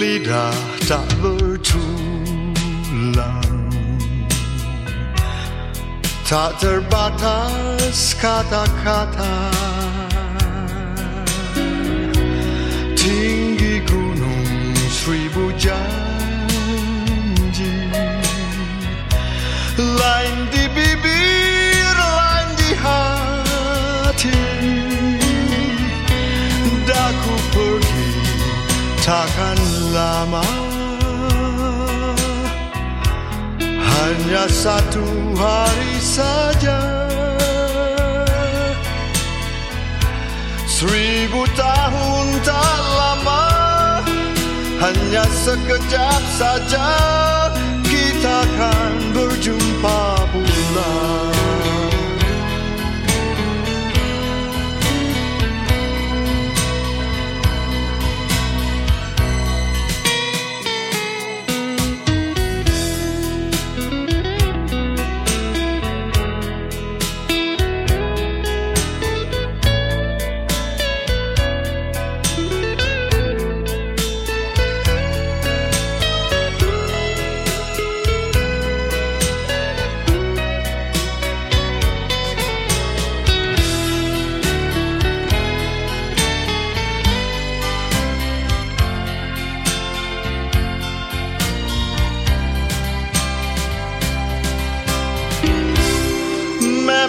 lidah tak bertulang Tak terbatas kata-kata. Tinggi gunung seribu janji. Lain di bibir, lain di hati takkan lama. Hanya satu hari saja. Seribu tahun tak lama. Hanya sekejap saja Kita akan berjumpa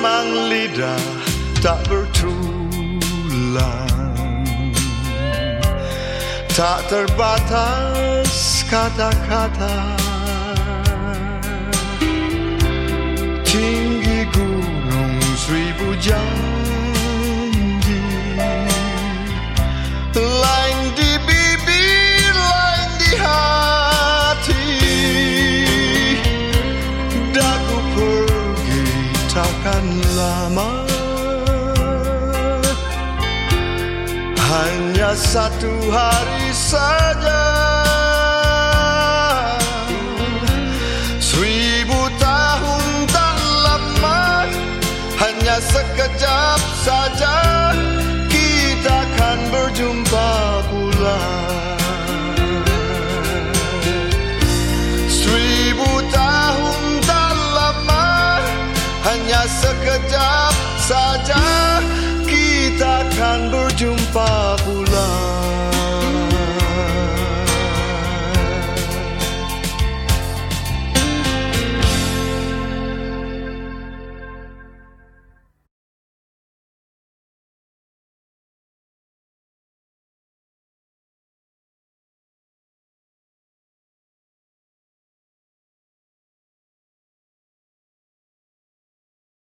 Memang lidah tak bertulang. Tak terbatas kata-kata. Tinggi gunung seribu janji lama. Hanya satu hari saja hanya sekejap saja.